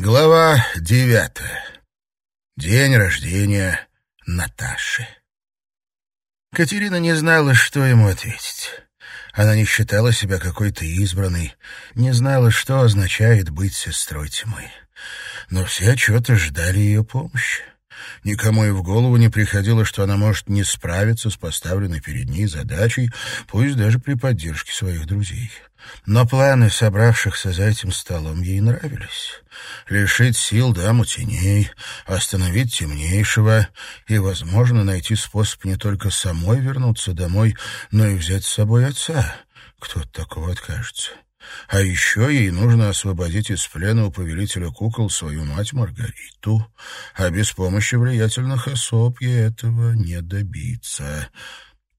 Глава девятая. День рождения Наташи. Катерина не знала, что ему ответить. Она не считала себя какой-то избранной, не знала, что означает быть сестрой тьмы. Но все отчеты ждали ее помощи. Никому и в голову не приходило, что она может не справиться с поставленной перед ней задачей, пусть даже при поддержке своих друзей. Но планы собравшихся за этим столом ей нравились. Лишить сил даму теней, остановить темнейшего и, возможно, найти способ не только самой вернуться домой, но и взять с собой отца. Кто от такого откажется? А еще ей нужно освободить из плена у повелителя кукол свою мать Маргариту, а без помощи влиятельных особ ей этого не добиться.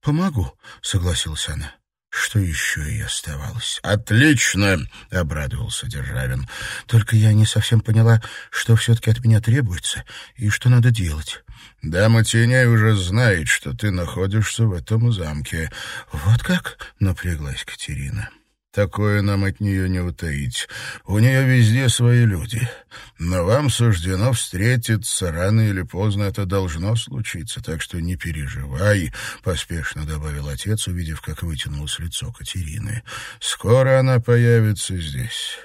«Помогу», — согласилась она. Что еще ей оставалось? «Отлично!» — обрадовался Державин. «Только я не совсем поняла, что все-таки от меня требуется и что надо делать». «Дама теней уже знает, что ты находишься в этом замке». «Вот как?» — напряглась Катерина. Такое нам от нее не утаить. У нее везде свои люди. Но вам суждено встретиться, рано или поздно это должно случиться, так что не переживай, — поспешно добавил отец, увидев, как вытянулось лицо Катерины. Скоро она появится здесь.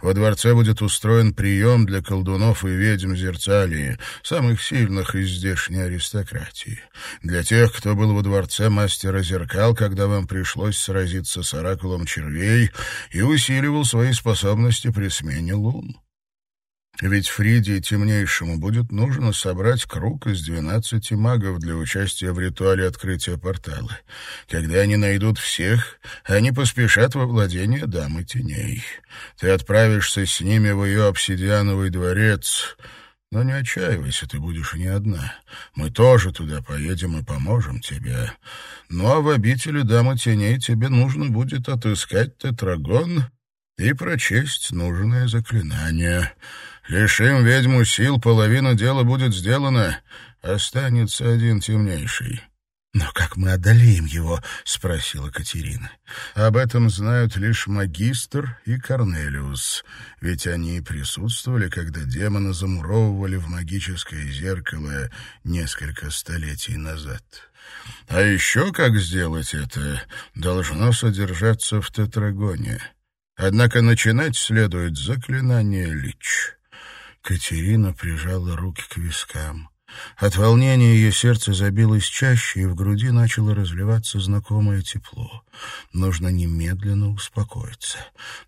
Во дворце будет устроен прием для колдунов и ведьм Зерцалии, самых сильных из здешней аристократии. Для тех, кто был во дворце мастера зеркал, когда вам пришлось сразиться с оракулом червей, и усиливал свои способности при смене лун. Ведь Фриде темнейшему будет нужно собрать круг из двенадцати магов для участия в ритуале открытия портала. Когда они найдут всех, они поспешат во владение дамы теней. Ты отправишься с ними в ее обсидиановый дворец, но не отчаивайся, ты будешь не одна. Мы тоже туда поедем и поможем тебе. Ну а в обители дамы теней тебе нужно будет отыскать тетрагон и прочесть нужное заклинание». Лишим ведьму сил, половина дела будет сделана. Останется один темнейший. «Но как мы одолеем его?» — спросила Катерина. «Об этом знают лишь магистр и Корнелиус, ведь они присутствовали, когда демона замуровывали в магическое зеркало несколько столетий назад. А еще как сделать это, должно содержаться в тетрагоне. Однако начинать следует заклинание Лич». Катерина прижала руки к вискам. От волнения ее сердце забилось чаще, и в груди начало разливаться знакомое тепло. Нужно немедленно успокоиться.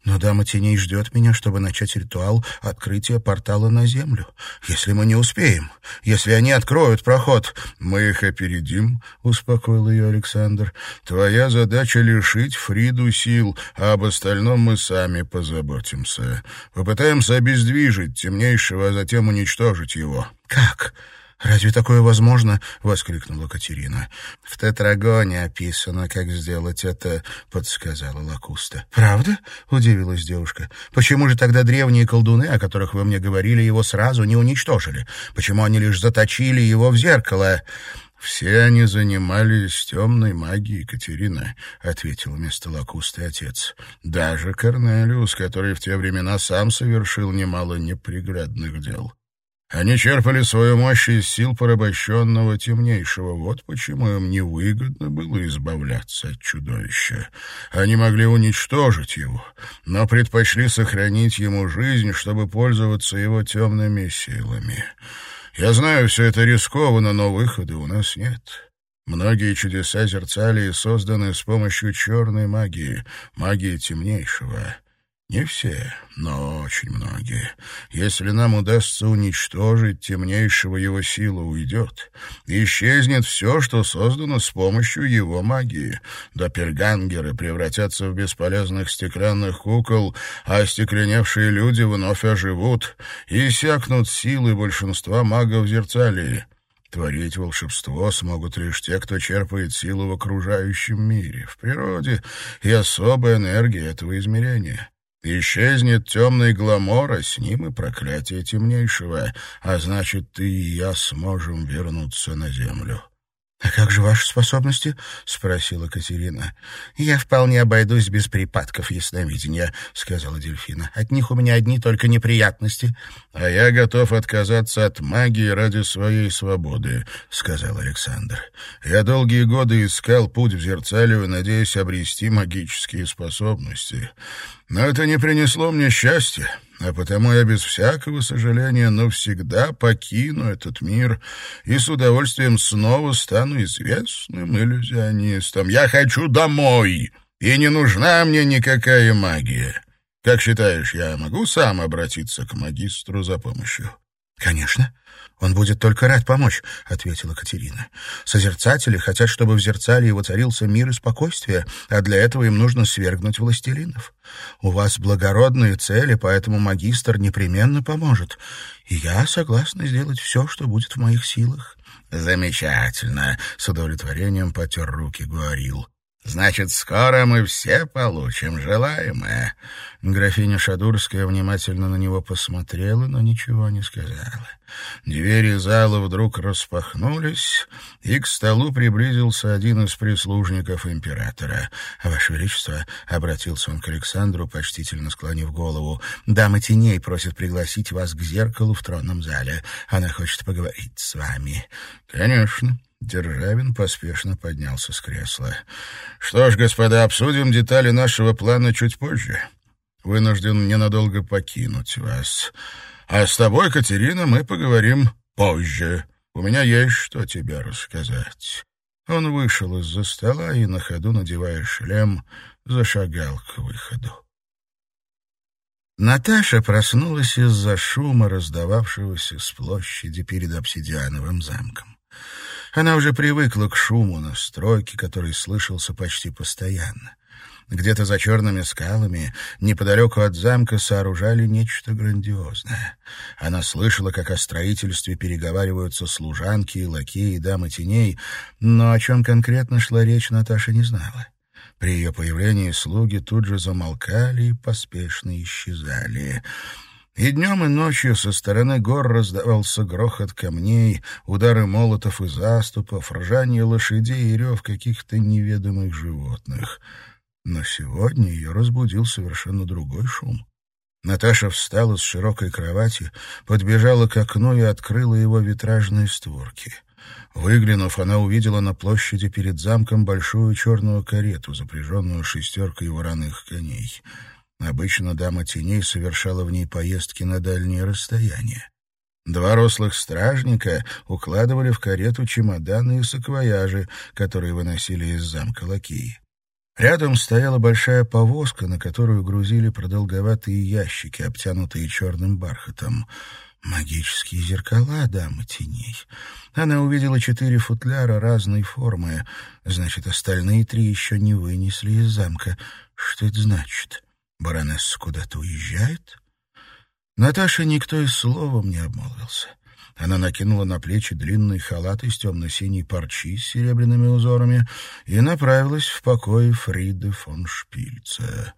Но дама теней ждет меня, чтобы начать ритуал открытия портала на землю. Если мы не успеем, если они откроют проход, мы их опередим, — успокоил ее Александр. Твоя задача — лишить Фриду сил, а об остальном мы сами позаботимся. Попытаемся обездвижить темнейшего, а затем уничтожить его. Как? «Разве такое возможно?» — воскликнула Катерина. «В тетрагоне описано, как сделать это», — подсказала Лакуста. «Правда?» — удивилась девушка. «Почему же тогда древние колдуны, о которых вы мне говорили, его сразу не уничтожили? Почему они лишь заточили его в зеркало?» «Все они занимались темной магией, Катерина», — ответил вместо Лакусты отец. «Даже Корнелиус, который в те времена сам совершил немало неприглядных дел». Они черпали свою мощь из сил порабощенного темнейшего. Вот почему им невыгодно было избавляться от чудовища. Они могли уничтожить его, но предпочли сохранить ему жизнь, чтобы пользоваться его темными силами. Я знаю, все это рискованно, но выхода у нас нет. Многие чудеса Зерцалии созданы с помощью черной магии, магии темнейшего. Не все, но очень многие. Если нам удастся уничтожить темнейшего, его сила уйдет. Исчезнет все, что создано с помощью его магии. Доппельгангеры превратятся в бесполезных стеклянных кукол, а остекленевшие люди вновь оживут. И иссякнут силы большинства магов Зерцалии. Творить волшебство смогут лишь те, кто черпает силу в окружающем мире, в природе и особой энергии этого измерения. Исчезнет темный гламор, а с ним и проклятие темнейшего, а значит, ты и я сможем вернуться на землю. «А как же ваши способности?» — спросила Катерина. «Я вполне обойдусь без припадков ясновидения», — сказала Дельфина. «От них у меня одни только неприятности». «А я готов отказаться от магии ради своей свободы», — сказал Александр. «Я долгие годы искал путь в Зерцалию, надеясь обрести магические способности. Но это не принесло мне счастья а потому я без всякого сожаления навсегда покину этот мир и с удовольствием снова стану известным иллюзионистом. Я хочу домой, и не нужна мне никакая магия. Как считаешь, я могу сам обратиться к магистру за помощью? — Конечно. «Он будет только рад помочь», — ответила Катерина. «Созерцатели хотят, чтобы в зерцале его царился мир и спокойствие, а для этого им нужно свергнуть властелинов. У вас благородные цели, поэтому магистр непременно поможет, и я согласна сделать все, что будет в моих силах». «Замечательно», — с удовлетворением потер руки Гуарил. Значит, скоро мы все получим желаемое. Графиня Шадурская внимательно на него посмотрела, но ничего не сказала. Двери зала вдруг распахнулись, и к столу приблизился один из прислужников императора. «Ваше Величество», — обратился он к Александру, почтительно склонив голову, «дама теней просит пригласить вас к зеркалу в тронном зале. Она хочет поговорить с вами». «Конечно», Державин поспешно поднялся с кресла. «Что ж, господа, обсудим детали нашего плана чуть позже. Вынужден ненадолго покинуть вас. А с тобой, Катерина, мы поговорим позже. У меня есть что тебе рассказать». Он вышел из-за стола и, на ходу надевая шлем, зашагал к выходу. Наташа проснулась из-за шума, раздававшегося с площади перед обсидиановым замком. Она уже привыкла к шуму на стройке, который слышался почти постоянно. Где-то за черными скалами, неподалеку от замка, сооружали нечто грандиозное. Она слышала, как о строительстве переговариваются служанки, лакеи, дамы теней, но о чем конкретно шла речь, Наташа не знала. При ее появлении слуги тут же замолкали и поспешно исчезали. И днем, и ночью со стороны гор раздавался грохот камней, удары молотов и заступов, ржание лошадей и рев каких-то неведомых животных. Но сегодня ее разбудил совершенно другой шум. Наташа встала с широкой кровати, подбежала к окну и открыла его витражные створки. Выглянув, она увидела на площади перед замком большую черную карету, запряженную шестеркой вороных коней — Обычно дама теней совершала в ней поездки на дальние расстояния. Два рослых стражника укладывали в карету чемоданы и саквояжи, которые выносили из замка лакеи. Рядом стояла большая повозка, на которую грузили продолговатые ящики, обтянутые черным бархатом. Магические зеркала дамы теней. Она увидела четыре футляра разной формы. Значит, остальные три еще не вынесли из замка. Что это значит? Баронесса куда-то уезжает? Наташа никто и словом не обмолвился. Она накинула на плечи длинный халат из темно-синей парчи с серебряными узорами и направилась в покой Фриды фон Шпильца.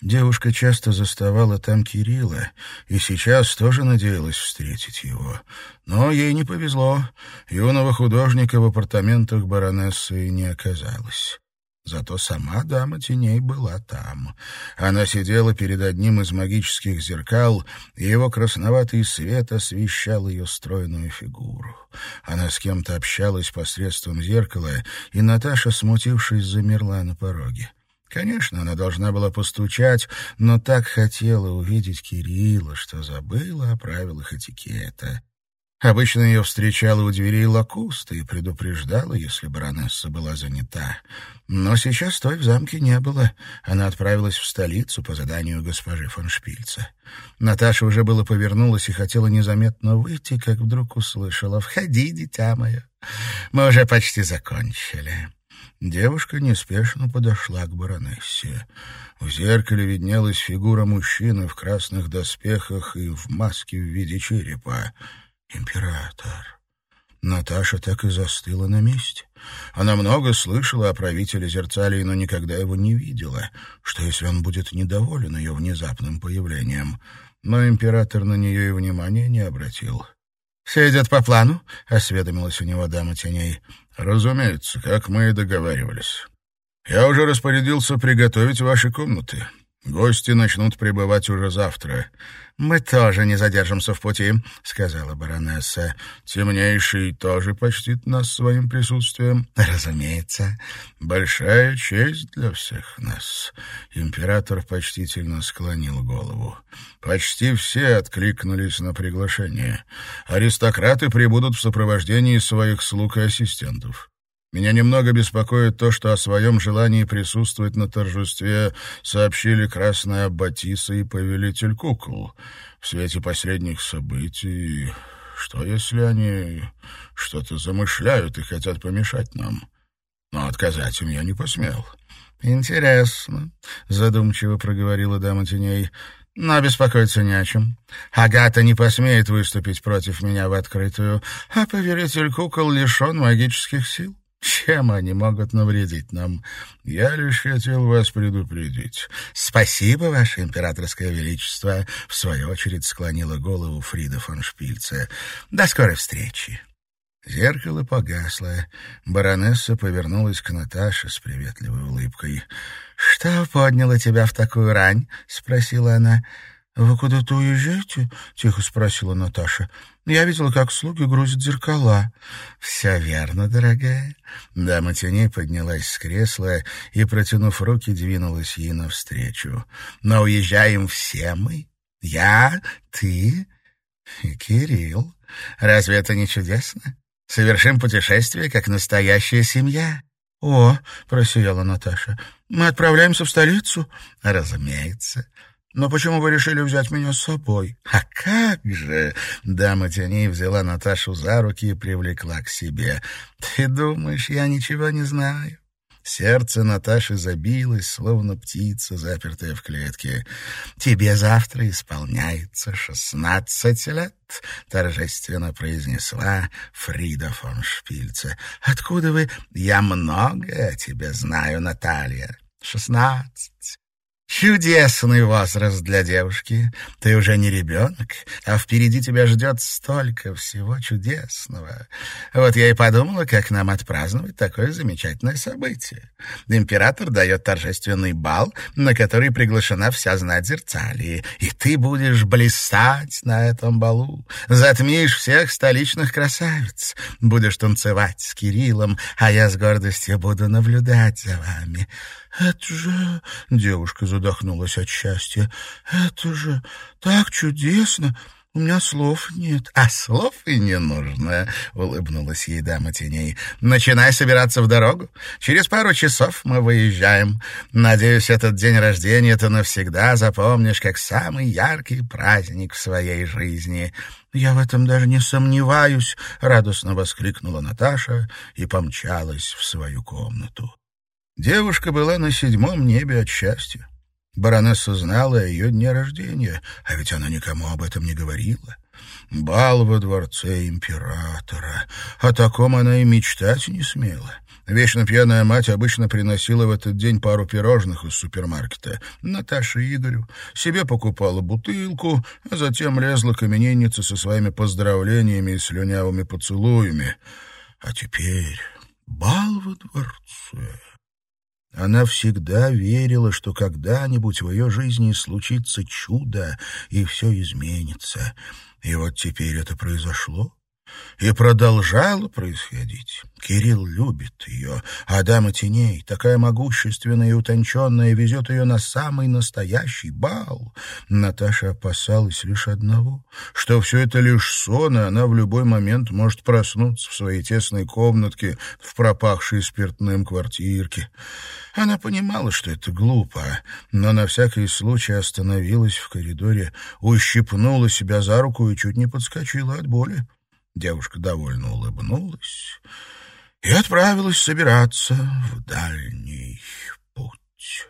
Девушка часто заставала там Кирилла, и сейчас тоже надеялась встретить его. Но ей не повезло. Юного художника в апартаментах баронессы не оказалось. Зато сама дама теней была там. Она сидела перед одним из магических зеркал, и его красноватый свет освещал ее стройную фигуру. Она с кем-то общалась посредством зеркала, и Наташа, смутившись, замерла на пороге. Конечно, она должна была постучать, но так хотела увидеть Кирилла, что забыла о правилах этикета. Обычно ее встречала у дверей лакуста и предупреждала, если баронесса была занята. Но сейчас той в замке не было. Она отправилась в столицу по заданию госпожи фон Шпильца. Наташа уже было повернулась и хотела незаметно выйти, как вдруг услышала «Входи, дитя мое, мы уже почти закончили». Девушка неспешно подошла к баронессе. В зеркале виднелась фигура мужчины в красных доспехах и в маске в виде черепа. Император. Наташа так и застыла на месте. Она много слышала о правителе Зерцалии, но никогда его не видела. Что, если он будет недоволен ее внезапным появлением? Но император на нее и внимания не обратил. «Все идет по плану?» — осведомилась у него дама теней. «Разумеется, как мы и договаривались. Я уже распорядился приготовить ваши комнаты. Гости начнут прибывать уже завтра. «Мы тоже не задержимся в пути», — сказала баронесса. «Темнейший тоже почтит нас своим присутствием». «Разумеется. Большая честь для всех нас». Император почтительно склонил голову. Почти все откликнулись на приглашение. Аристократы прибудут в сопровождении своих слуг и ассистентов. Меня немного беспокоит то, что о своем желании присутствовать на торжестве сообщили Красная Батиса и Повелитель Кукол. В свете последних событий, что если они что-то замышляют и хотят помешать нам? Но отказать им я не посмел. «Интересно», — задумчиво проговорила дама теней, — но беспокоиться не о чем. Агата не посмеет выступить против меня в открытую, а повелитель кукол лишен магических сил. Чем они могут навредить нам? Я лишь хотел вас предупредить. Спасибо, ваше императорское величество, в свою очередь склонила голову Фрида фон Шпильце. До скорой встречи. Зеркало погасло. Баронесса повернулась к Наташе с приветливой улыбкой. «Что подняло тебя в такую рань?» — спросила она. «Вы куда-то уезжаете?» — тихо спросила Наташа. «Я видела, как слуги грузят зеркала». «Все верно, дорогая». Дама теней поднялась с кресла и, протянув руки, двинулась ей навстречу. «Но уезжаем все мы. Я, ты и Кирилл. Разве это не чудесно? Совершим путешествие, как настоящая семья». «О!» — просияла Наташа. «Мы отправляемся в столицу?» «Разумеется. «Но почему вы решили взять меня с собой?» «А как же!» — дама теней взяла Наташу за руки и привлекла к себе. «Ты думаешь, я ничего не знаю?» Сердце Наташи забилось, словно птица, запертая в клетке. «Тебе завтра исполняется шестнадцать лет», — торжественно произнесла Фрида фон Шпильце. «Откуда вы?» «Я многое о тебе знаю, Наталья. Шестнадцать. Чудесный возраст для девушки. Ты уже не ребенок, а впереди тебя ждет столько всего чудесного. Вот я и подумала, как нам отпраздновать такое замечательное событие. Император дает торжественный бал, на который приглашена вся знать Зерцалии, и ты будешь блистать на этом балу, затмишь всех столичных красавиц, будешь танцевать с Кириллом, а я с гордостью буду наблюдать за вами. «Это же...» — девушка задохнулась от счастья. «Это же так чудесно! У меня слов нет». «А слов и не нужно», — улыбнулась ей дама теней. «Начинай собираться в дорогу. Через пару часов мы выезжаем. Надеюсь, этот день рождения ты навсегда запомнишь как самый яркий праздник в своей жизни». «Я в этом даже не сомневаюсь», — радостно воскликнула Наташа и помчалась в свою комнату. Девушка была на седьмом небе от счастья. Баронесса знала о ее дне рождения, а ведь она никому об этом не говорила. Бал во дворце императора. О таком она и мечтать не смела. Вечно пьяная мать обычно приносила в этот день пару пирожных из супермаркета Наташе Игорю. Себе покупала бутылку, а затем лезла к имениннице со своими поздравлениями и слюнявыми поцелуями. А теперь бал во дворце. Она всегда верила, что когда-нибудь в ее жизни случится чудо, и все изменится. И вот теперь это произошло и продолжало происходить. Кирилл любит ее, а дама теней, такая могущественная и утонченная, везет ее на самый настоящий бал. Наташа опасалась лишь одного, что все это лишь сон, и она в любой момент может проснуться в своей тесной комнатке в пропахшей спиртным квартирке. Она понимала, что это глупо, но на всякий случай остановилась в коридоре, ущипнула себя за руку и чуть не подскочила от боли. Девушка довольно улыбнулась и отправилась собираться в дальний путь.